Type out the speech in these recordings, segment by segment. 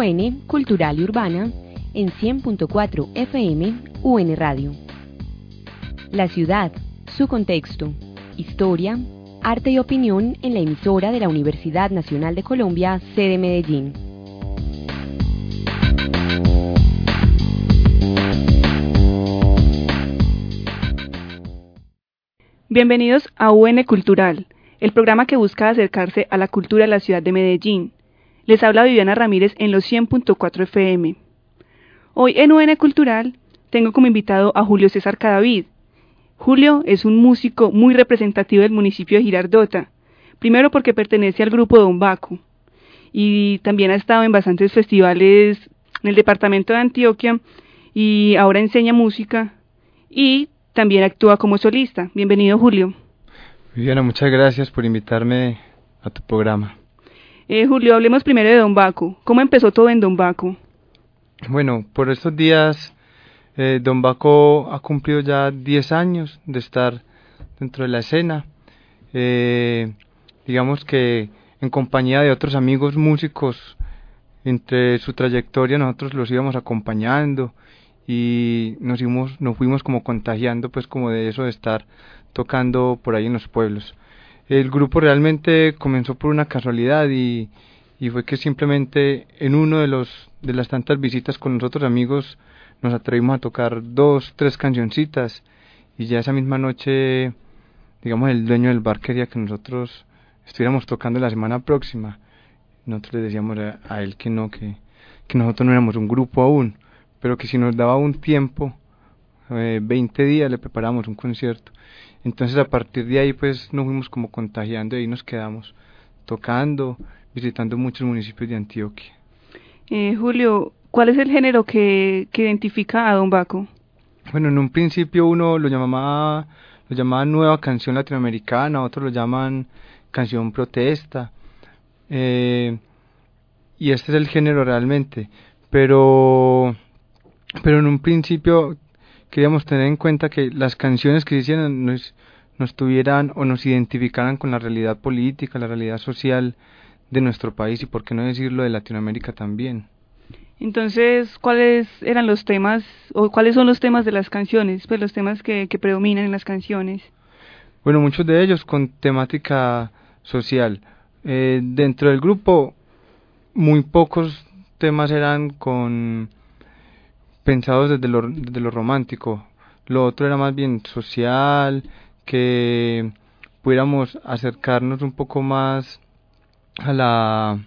UN Cultural y Urbana en 100.4 FM UN Radio. La ciudad, su contexto, historia, arte y opinión en la emisora de la Universidad Nacional de Colombia, sede Medellín. Bienvenidos a UN Cultural, el programa que busca acercarse a la cultura de la ciudad de Medellín. Les habla Viviana Ramírez en los 100.4 FM. Hoy en UN Cultural tengo como invitado a Julio César Cadavid. Julio es un músico muy representativo del municipio de Girardota, primero porque pertenece al grupo Don Baco y también ha estado en bastantes festivales en el departamento de Antioquia y ahora enseña música y también actúa como solista. Bienvenido Julio. Viviana, muchas gracias por invitarme a tu programa. Eh, Julio, hablemos primero de Don Baco. ¿Cómo empezó todo en Don Baco? Bueno, por estos días eh, Don Baco ha cumplido ya 10 años de estar dentro de la escena. Eh, digamos que en compañía de otros amigos músicos, entre su trayectoria nosotros los íbamos acompañando y nos, nos fuimos como contagiando pues como de eso de estar tocando por ahí en los pueblos. El grupo realmente comenzó por una casualidad y, fue que simplemente en uno de los de las tantas visitas con los otros amigos nos atrevimos a tocar dos, tres cancioncitas y ya esa misma noche, digamos, el dueño del bar quería que nosotros estuviéramos tocando la semana próxima. Nosotros le decíamos a, él que no, que, que nosotros no éramos un grupo aún, pero que si nos daba un tiempo, eh, 20 días, le preparamos un concierto. Entonces a partir de ahí pues nos fuimos como contagiando y ahí nos quedamos tocando, visitando muchos municipios de Antioquia. Eh, Julio, ¿cuál es el género que, que identifica a Don Baco? Bueno, en un principio uno lo llamaba, lo llamaba nueva canción latinoamericana, otros lo llaman canción protesta. Eh, y este es el género realmente. Pero, pero en un principio queríamos tener en cuenta que las canciones que hicieran nos, nos tuvieran o nos identificaran con la realidad política, la realidad social de nuestro país y por qué no decirlo de Latinoamérica también. Entonces, ¿cuáles eran los temas o cuáles son los temas de las canciones? Pues los temas que, que predominan en las canciones. Bueno, muchos de ellos con temática social. Eh, dentro del grupo, muy pocos temas eran con pensados desde lo, desde lo romántico. Lo otro era más bien social, que pudiéramos acercarnos un poco más a la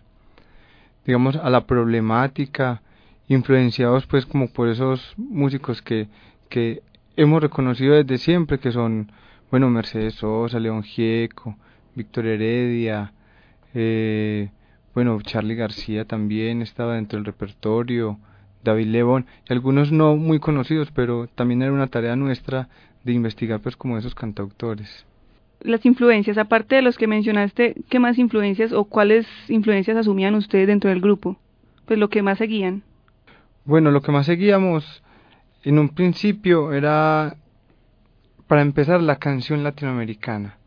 digamos a la problemática influenciados pues como por esos músicos que que hemos reconocido desde siempre que son bueno Mercedes Sosa León Gieco Víctor Heredia eh, bueno Charlie García también estaba dentro del repertorio David Lebón y algunos no muy conocidos pero también era una tarea nuestra de investigar pues como esos cantautores las influencias, aparte de los que mencionaste, ¿qué más influencias o cuáles influencias asumían ustedes dentro del grupo? Pues lo que más seguían. Bueno, lo que más seguíamos en un principio era, para empezar, la canción latinoamericana,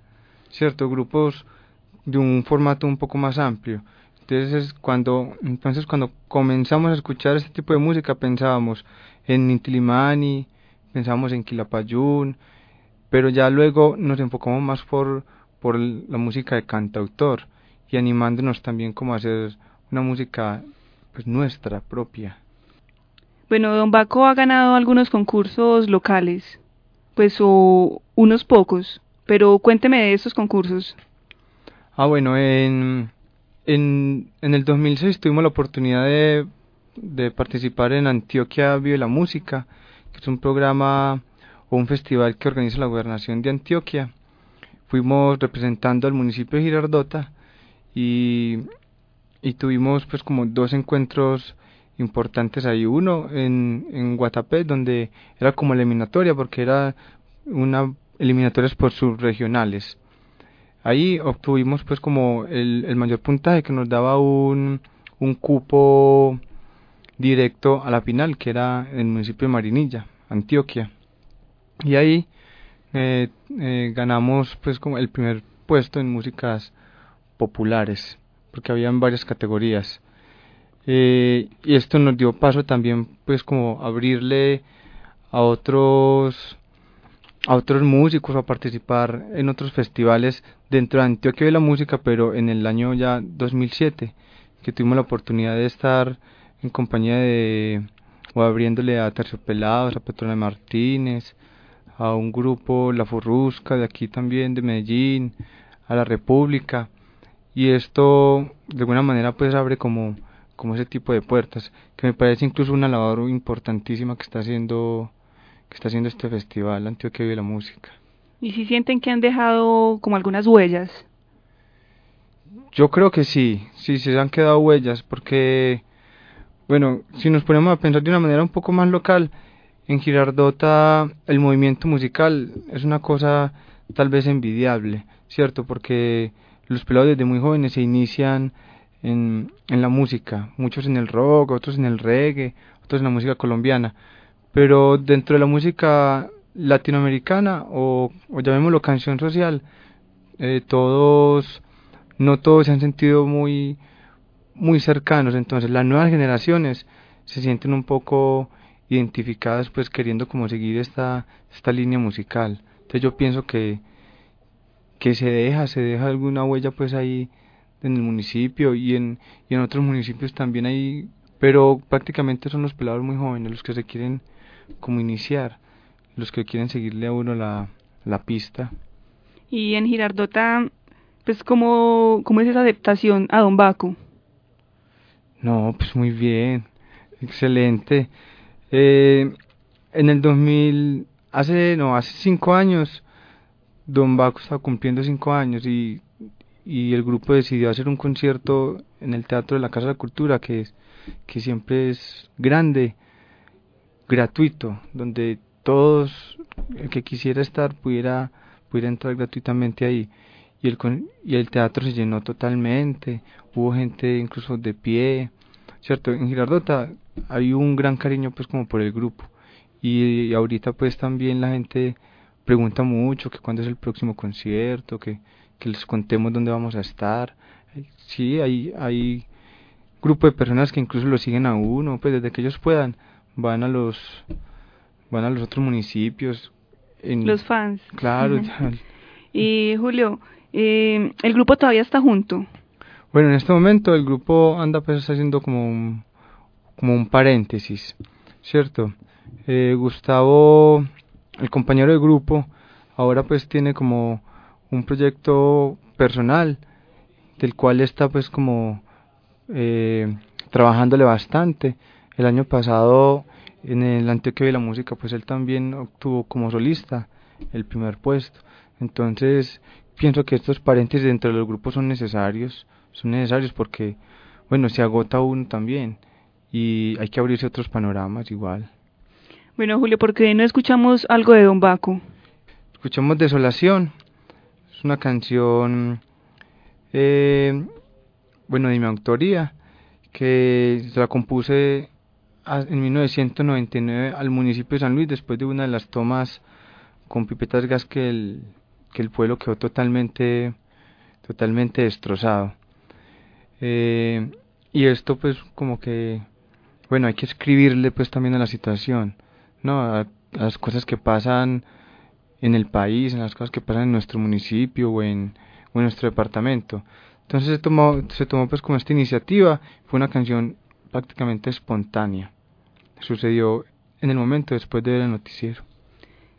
¿cierto? Grupos de un formato un poco más amplio. Entonces, cuando, entonces cuando comenzamos a escuchar este tipo de música, pensábamos en Intilimani, pensábamos en Quilapayún, pero ya luego nos enfocamos más por, por la música de cantautor y animándonos también como a hacer una música pues nuestra propia. Bueno, Don Baco ha ganado algunos concursos locales, pues o unos pocos, pero cuénteme de esos concursos. Ah, bueno, en, en, en el 2006 tuvimos la oportunidad de, participar en Antioquia Vive la Música, que es un programa o un festival que organiza la gobernación de Antioquia. Fuimos representando al municipio de Girardota y, y tuvimos pues como dos encuentros importantes ahí. Uno en, en Guatapé, donde era como eliminatoria, porque era una eliminatorias por subregionales. Ahí obtuvimos pues como el, el mayor puntaje que nos daba un, un cupo directo a la final, que era el municipio de Marinilla, Antioquia. Y ahí eh, eh, ganamos pues como el primer puesto en músicas populares porque habían varias categorías. Eh, y esto nos dio paso también pues como abrirle a otros a otros músicos a participar en otros festivales dentro de Antioquia de la música pero en el año ya 2007 que tuvimos la oportunidad de estar en compañía de o abriéndole a Terciopelados, a Petrona Martínez, a un grupo La Furrusca de aquí también de Medellín, a la República. Y esto de alguna manera pues abre como como ese tipo de puertas que me parece incluso una labor importantísima que está haciendo que está haciendo este festival Antioquia de la Música. ¿Y si sienten que han dejado como algunas huellas? Yo creo que sí, sí, se han quedado huellas, porque, bueno, si nos ponemos a pensar de una manera un poco más local, en Girardota el movimiento musical es una cosa tal vez envidiable, ¿cierto? Porque los pelados desde muy jóvenes se inician en, en la música, muchos en el rock, otros en el reggae, otros en la música colombiana, pero dentro de la música latinoamericana o, llamémoslo canción social, eh, todos, no todos se han sentido muy, muy cercanos, entonces las nuevas generaciones se sienten un poco identificadas pues queriendo como seguir esta, esta línea musical. Entonces yo pienso que, que se deja, se deja alguna huella pues ahí en el municipio y en, y en otros municipios también hay, pero prácticamente son los pelados muy jóvenes los que se quieren como iniciar, los que quieren seguirle a uno la, la pista. Y en Girardota, pues ¿cómo, cómo es esa adaptación a Don Baco? No, pues muy bien, excelente. Eh, en el 2000, hace, no, hace cinco años, Don Baco estaba cumpliendo cinco años y, y el grupo decidió hacer un concierto en el Teatro de la Casa de la Cultura, que, es, que siempre es grande, gratuito, donde todos, el que quisiera estar, pudiera, pudiera entrar gratuitamente ahí. Y el, y el teatro se llenó totalmente, hubo gente incluso de pie, ¿cierto? En Girardota hay un gran cariño pues como por el grupo. Y, ahorita pues también la gente pregunta mucho que cuándo es el próximo concierto, que, que les contemos dónde vamos a estar. Sí, hay, hay grupo de personas que incluso lo siguen a uno, pues desde que ellos puedan van a los van a los otros municipios. En, los fans. Claro. y Julio, eh, ¿el grupo todavía está junto? Bueno, en este momento el grupo anda pues haciendo como un, como un paréntesis, ¿cierto? Eh, Gustavo, el compañero de grupo, ahora pues tiene como un proyecto personal del cual está pues como eh, trabajándole bastante. El año pasado en el Antioquia de la Música pues él también obtuvo como solista el primer puesto. Entonces pienso que estos paréntesis dentro del grupo son necesarios, son necesarios porque bueno se agota uno también y hay que abrirse otros panoramas igual. Bueno Julio, ¿por qué no escuchamos algo de Don Baco? Escuchamos Desolación, es una canción, eh, bueno, de mi autoría, que se la compuse en 1999 al municipio de San Luis después de una de las tomas con pipetas gas que el, que el pueblo quedó totalmente, totalmente destrozado. Eh, y esto pues como que, bueno, hay que escribirle pues también a la situación, ¿no? a las cosas que pasan en el país, en las cosas que pasan en nuestro municipio o en, o nuestro departamento. Entonces se tomó, se tomó pues como esta iniciativa, fue una canción prácticamente espontánea. Sucedió en el momento después de ver el noticiero.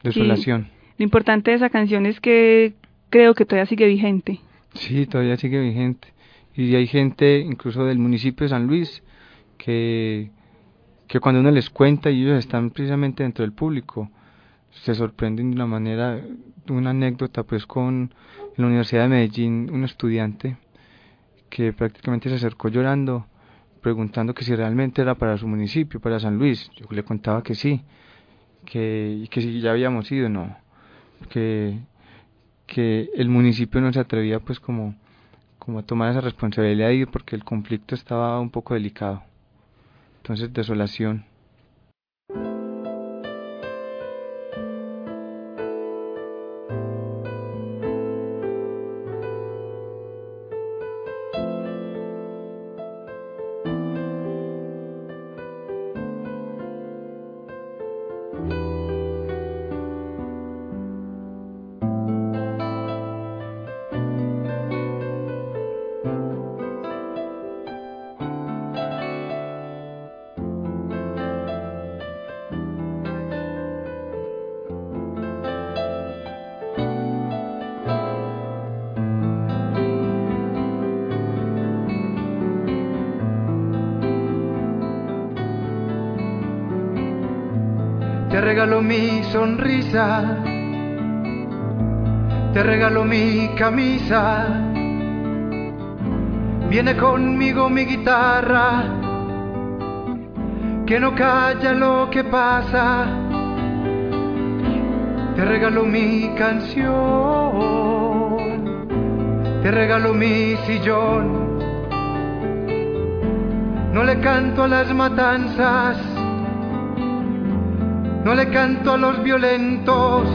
Desolación. lo importante de esa canción es que creo que todavía sigue vigente. Sí, todavía sigue vigente. Y hay gente, incluso del municipio de San Luis, que, que cuando uno les cuenta y ellos están precisamente dentro del público, se sorprenden de una manera, una anécdota pues con en la Universidad de Medellín un estudiante que prácticamente se acercó llorando preguntando que si realmente era para su municipio, para San Luis. Yo le contaba que sí, que, que si ya habíamos ido, no, que, que el municipio no se atrevía pues como, como a tomar esa responsabilidad ir porque el conflicto estaba un poco delicado. Entonces, desolación. Regalo mi sonrisa, te regalo mi camisa, viene conmigo mi guitarra, que no calla lo que pasa, te regalo mi canción, te regalo mi sillón, no le canto a las matanzas, no le canto a los violentos,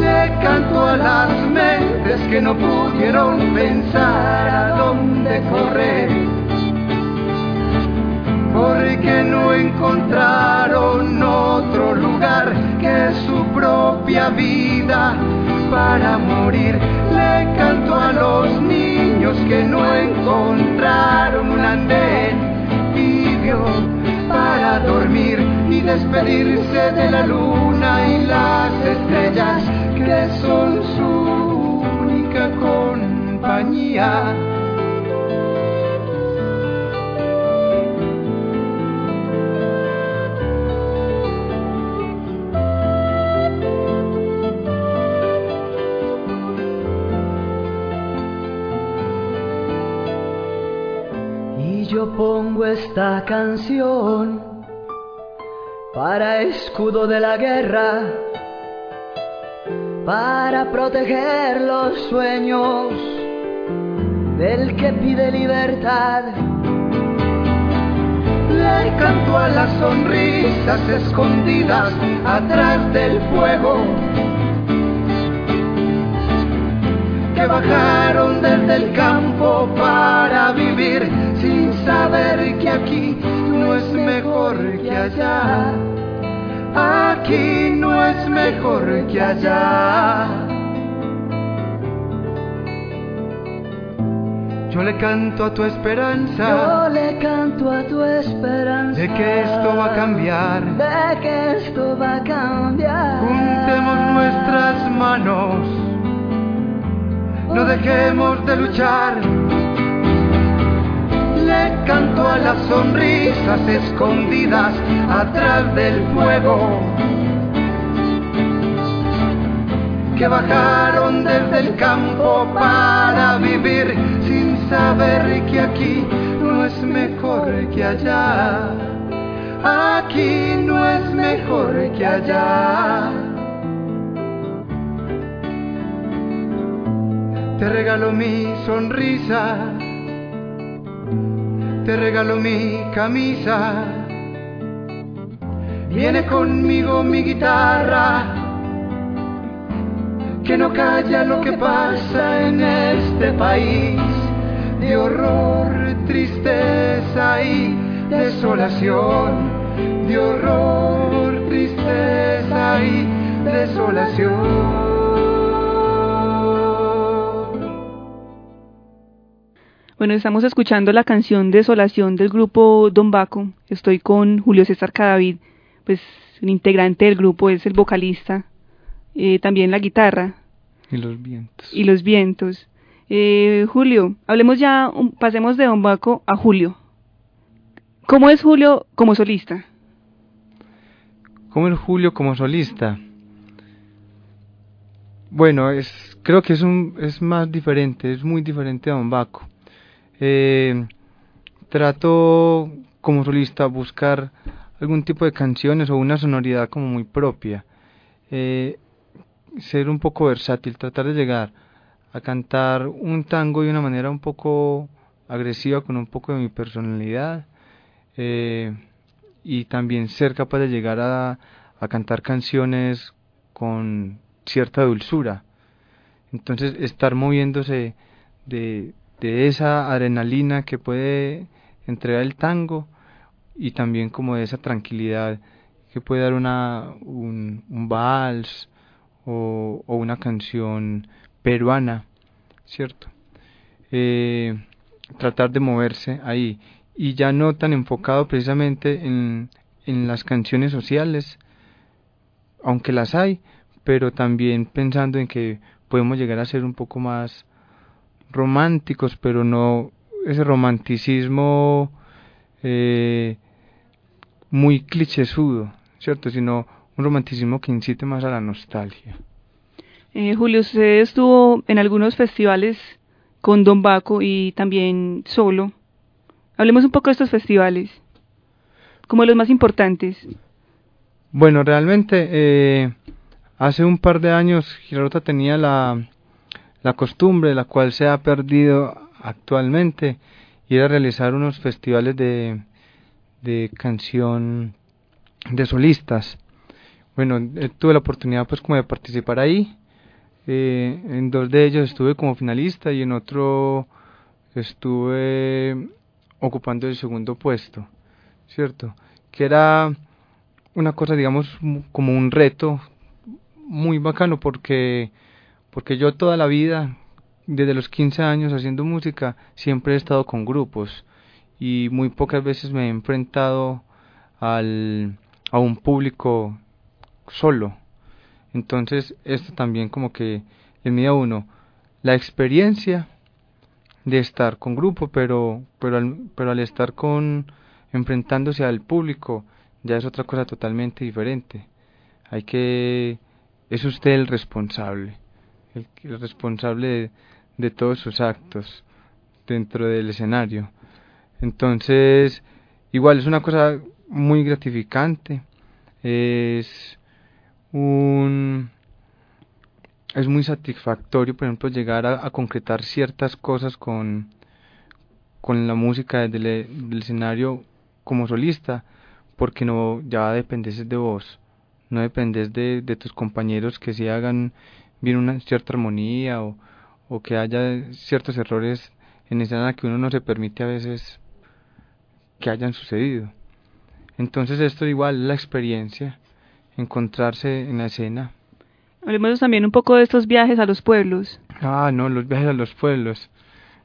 le canto a las mentes que no pudieron pensar a dónde correr, porque no encontraron otro lugar que su propia vida para morir. Le canto a los niños que no encontraron un andén tibio para dormir despedirse de la luna y las estrellas que son su única compañía. Y yo pongo esta canción para escudo de la guerra, para proteger los sueños del que pide libertad. Le canto a las sonrisas escondidas atrás del fuego que bajaron desde el campo para vivir sin saber que aquí no es mejor que allá. Aquí no es mejor que allá. Yo le canto a tu esperanza Yo le canto a tu esperanza de que esto va a cambiar. de que esto va a cambiar. Juntemos nuestras manos, no dejemos de luchar. Canto a las sonrisas escondidas atrás del fuego que bajaron desde el campo para vivir sin saber que aquí no es mejor que allá. Aquí no es mejor que allá. Te regalo mi sonrisa, te regalo mi camisa. Viene conmigo mi guitarra, que no calla lo que pasa en este país de horror, tristeza y desolación. De horror, tristeza y desolación. Bueno, estamos escuchando la canción Desolación del grupo Don Baco. Estoy con Julio César Cadavid, pues un integrante del grupo, es el vocalista, eh, también la guitarra Y los vientos. y los vientos. Eh, Julio, hablemos ya, un- pasemos de Don Baco a Julio. ¿Cómo es Julio como solista? ¿Cómo es Julio como solista? Bueno, es, creo que es, un, es más diferente, es muy diferente a Don Baco. Eh, trato como solista buscar algún tipo de canciones o una sonoridad como muy propia. Eh, ser un poco versátil, tratar de llegar a cantar un tango de una manera un poco agresiva con un poco de mi personalidad. Eh, y también ser capaz de llegar a, a cantar canciones con cierta dulzura. Entonces estar moviéndose de, de esa adrenalina que puede entregar el tango y también como de esa tranquilidad que puede dar una, un, vals o, o una canción peruana, ¿cierto? Eh, tratar de moverse ahí y ya no tan enfocado precisamente en, en las canciones sociales, aunque las hay, pero también pensando en que podemos llegar a ser un poco más románticos, pero no ese romanticismo eh, muy clichésudo, ¿cierto? Sino un romanticismo que incite más a la nostalgia. Eh, Julio, usted estuvo en algunos festivales con Don Baco y también solo. Hablemos un poco de estos festivales, como los más importantes. Bueno, realmente eh, hace un par de años Girota tenía la, la costumbre, la cual se ha perdido actualmente, y era realizar unos festivales de, de canción de solistas. Bueno, eh, tuve la oportunidad pues como de participar ahí. Eh, en dos de ellos estuve como finalista y en otro estuve ocupando el segundo puesto, ¿cierto? Que era una cosa, digamos, como un reto muy bacano porque, porque yo toda la vida, desde los 15 años haciendo música, siempre he estado con grupos y muy pocas veces me he enfrentado al, a un público solo. Entonces, esto también como que le mide a uno la experiencia de estar con grupo, pero, pero, al, pero al estar con enfrentándose al público, ya es otra cosa totalmente diferente. Hay que es usted el responsable, el, responsable de, todos sus actos dentro del escenario. Entonces, igual es una cosa muy gratificante, es un es muy satisfactorio, por ejemplo, llegar a, concretar ciertas cosas con, con la música del, escenario como solista, porque no ya dependes de vos, no dependes de, de tus compañeros que si hagan bien una cierta armonía o, o que haya ciertos errores en escena que uno no se permite a veces que hayan sucedido. Entonces esto igual la experiencia, encontrarse en la escena. Hablemos también un poco de estos viajes a los pueblos. Ah, no, los viajes a los pueblos.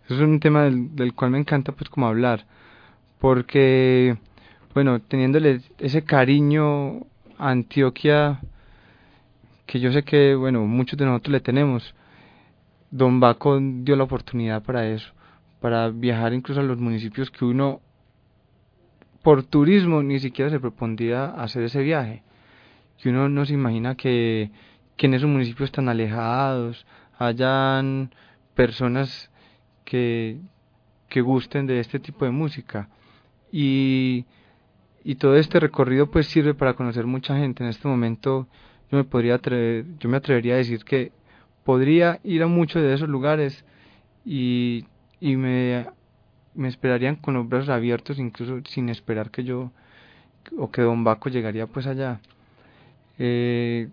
Es un tema del, del cual me encanta pues como hablar, porque bueno, teniéndole ese cariño a Antioquia que yo sé que bueno, muchos de nosotros le tenemos. Don Baco dio la oportunidad para eso, para viajar incluso a los municipios que uno por turismo ni siquiera se propondría hacer ese viaje. Que uno no se imagina que, que en esos municipios tan alejados hayan personas que, que gusten de este tipo de música. Y, y todo este recorrido pues sirve para conocer mucha gente. En este momento yo me podría atrever, yo me atrevería a decir que podría ir a muchos de esos lugares y, y me me esperarían con los brazos abiertos, incluso sin esperar que yo o que Don Baco llegaría pues allá. Eh,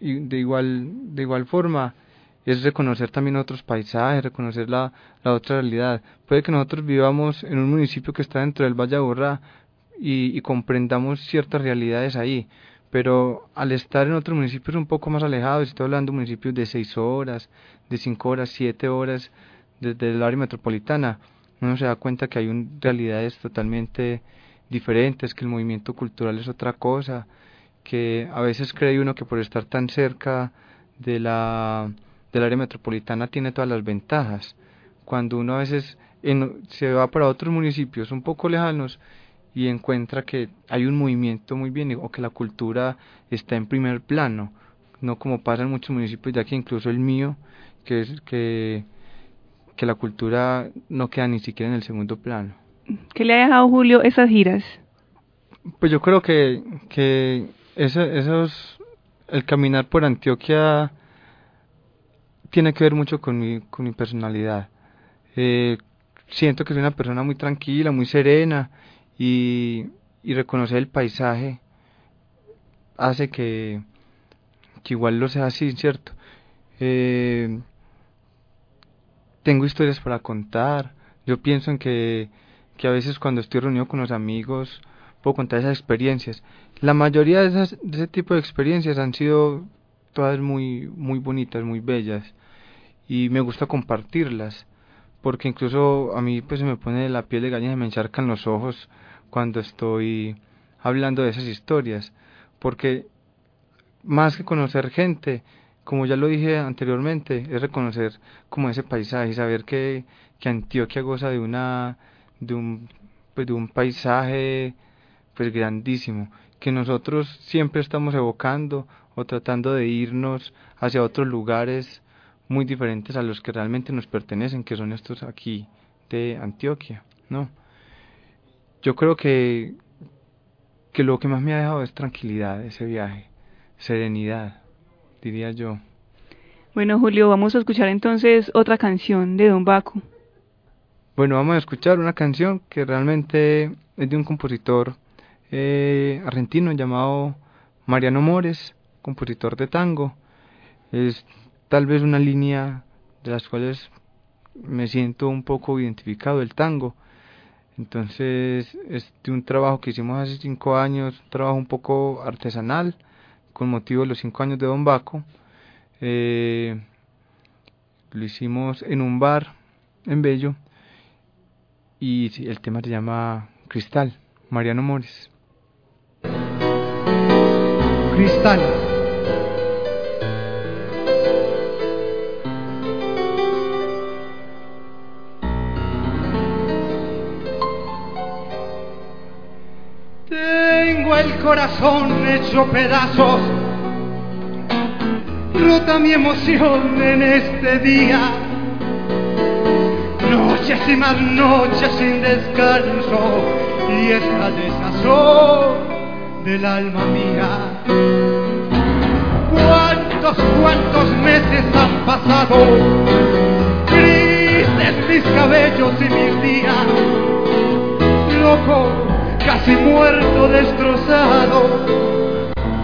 y de igual, de igual forma, es reconocer también otros paisajes, reconocer la, la otra realidad. Puede que nosotros vivamos en un municipio que está dentro del Valle Borra y, y comprendamos ciertas realidades ahí, pero al estar en otros municipios un poco más alejados, estoy hablando de municipios de seis horas, de cinco horas, siete horas desde el área metropolitana, uno se da cuenta que hay realidades totalmente diferentes, que el movimiento cultural es otra cosa, que a veces cree uno que por estar tan cerca de la del área metropolitana tiene todas las ventajas, cuando uno a veces se va para otros municipios un poco lejanos y encuentra que hay un movimiento muy bien o que la cultura está en primer plano, no como pasa en muchos municipios de aquí, incluso el mío, que es que que la cultura no queda ni siquiera en el segundo plano. ¿Qué le ha dejado Julio esas giras? Pues yo creo que, que esos, el caminar por Antioquia tiene que ver mucho con mi, con mi personalidad. Eh, siento que soy una persona muy tranquila, muy serena y, y reconocer el paisaje hace que, que igual lo sea así, ¿cierto? Eh, tengo historias para contar. Yo pienso en que, que a veces cuando estoy reunido con los amigos puedo contar esas experiencias. La mayoría de, esas, de ese tipo de experiencias han sido todas muy, muy bonitas, muy bellas y me gusta compartirlas porque incluso a mí pues se me pone la piel de gallina y me encharcan los ojos cuando estoy hablando de esas historias porque más que conocer gente como ya lo dije anteriormente, es reconocer como ese paisaje y saber que, que Antioquia goza de una de un, pues de un paisaje pues grandísimo, que nosotros siempre estamos evocando o tratando de irnos hacia otros lugares muy diferentes a los que realmente nos pertenecen, que son estos aquí de Antioquia, ¿no? Yo creo que, que lo que más me ha dejado es tranquilidad ese viaje, serenidad, diría yo. Bueno, Julio, vamos a escuchar entonces otra canción de Don Baco. Bueno, vamos a escuchar una canción que realmente es de un compositor eh, argentino llamado Mariano Mores, compositor de tango. Es tal vez una línea de las cuales me siento un poco identificado, el tango. Entonces, es de un trabajo que hicimos hace cinco años, un trabajo un poco artesanal, con motivo de los cinco años de Don Baco. Eh, lo hicimos en un bar en Bello y el tema se llama Cristal, Mariano Mores. Cristal. El corazón hecho pedazos, rota mi emoción en este día. Noches y más noches sin descanso y esta desazón del alma mía. ¿Cuántos, cuántos meses han pasado? Grises mis cabellos y mis días. Loco, casi muerto, destrozado,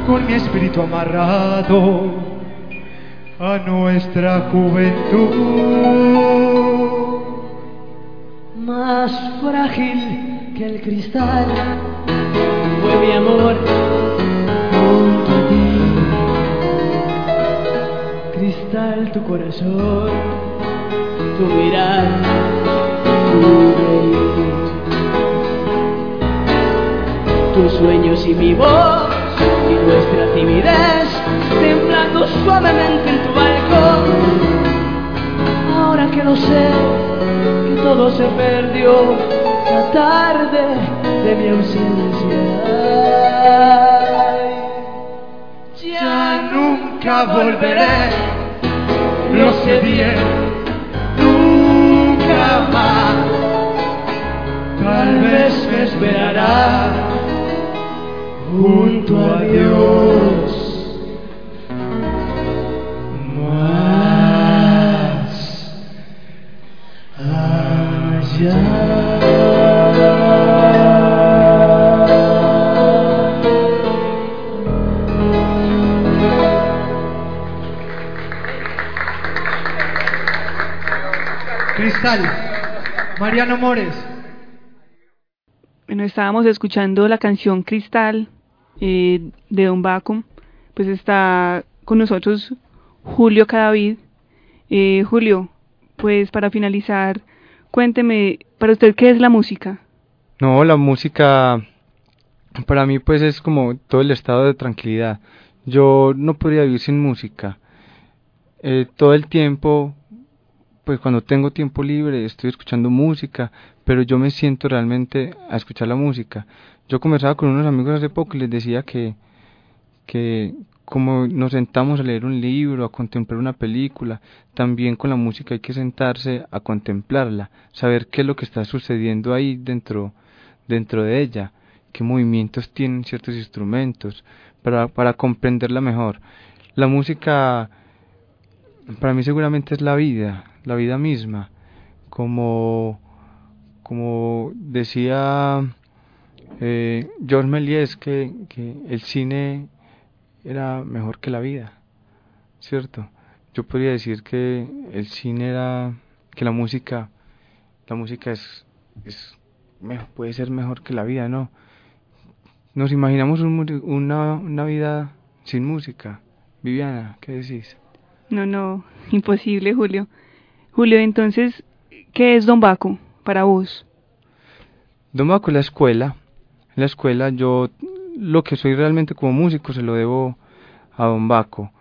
con mi espíritu amarrado a nuestra juventud. Más frágil que el cristal fue mi amor junto a ti. Cristal tu corazón, tu mirar, tu Tus sueños y mi voz y nuestra timidez temblando suavemente en tu balcón. Ahora que lo sé, que todo se perdió la tarde de mi ausencia. Ya nunca volveré, lo sé bien, nunca más. Tal vez me esperará junto a Dios. Más allá. Cristal, Mariano Mores. Bueno, estábamos escuchando la canción Cristal eh, de Don Baco. Pues está con nosotros Julio Cadavid. Eh, Julio, pues para finalizar, cuénteme, para usted, ¿qué es la música? No, la música para mí pues es como todo el estado de tranquilidad. Yo no podría vivir sin música. Eh, todo el tiempo, pues cuando tengo tiempo libre estoy escuchando música, pero yo me siento realmente a escuchar la música. Yo conversaba con unos amigos hace poco y les decía que, que como nos sentamos a leer un libro, a contemplar una película, también con la música hay que sentarse a contemplarla, saber qué es lo que está sucediendo ahí dentro, dentro de ella, qué movimientos tienen ciertos instrumentos, para, para comprenderla mejor. La música para mí seguramente es la vida, la vida misma, como, como decía eh, Georges Méliès que, que el cine era mejor que la vida, ¿cierto? Yo podría decir que el cine era, que la música, la música es, es puede ser mejor que la vida, ¿no? Nos imaginamos un, una, una vida sin música. Viviana, ¿qué decís? No, no, imposible, Julio. Julio, entonces, ¿qué es Don Baco para vos? Don Baco es la escuela. La escuela yo lo que soy realmente como músico se lo debo a Don Baco.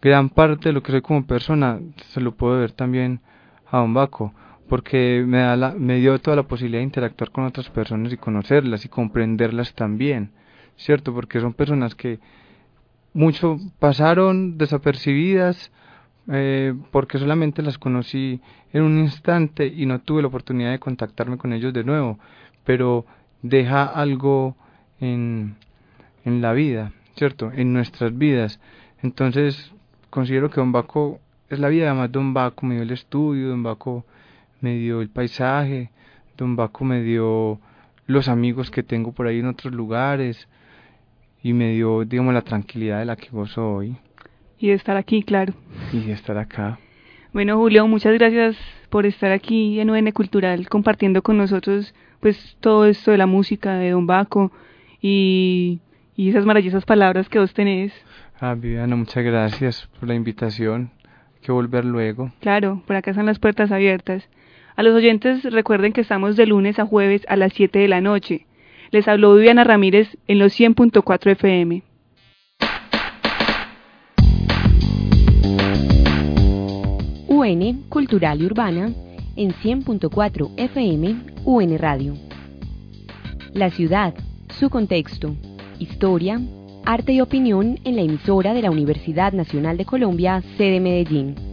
Gran parte de lo que soy como persona se lo puedo ver también a Don Baco. porque me, da la, me dio toda la posibilidad de interactuar con otras personas y conocerlas y comprenderlas también, ¿cierto? Porque son personas que mucho pasaron desapercibidas eh, porque solamente las conocí en un instante y no tuve la oportunidad de contactarme con ellos de nuevo, pero deja algo en, en la vida, ¿cierto? En nuestras vidas. Entonces, considero que Don Baco es la vida, además Don Baco me dio el estudio, Don Baco me dio el paisaje, Don Baco me dio los amigos que tengo por ahí en otros lugares y me dio, digamos, la tranquilidad de la que gozo hoy. Y de estar aquí, claro. Y de estar acá. Bueno, Julio, muchas gracias por estar aquí en UN Cultural compartiendo con nosotros pues todo esto de la música de Don Baco y, y esas maravillosas palabras que vos tenés. Ah, Viviana, muchas gracias por la invitación. Hay que volver luego. Claro, por acá están las puertas abiertas. A los oyentes recuerden que estamos de lunes a jueves a las 7 de la noche. Les habló Viviana Ramírez en los 100.4 FM. UN Cultural y Urbana en 100.4 FM UN Radio. La ciudad, su contexto, historia, arte y opinión en la emisora de la Universidad Nacional de Colombia, sede Medellín.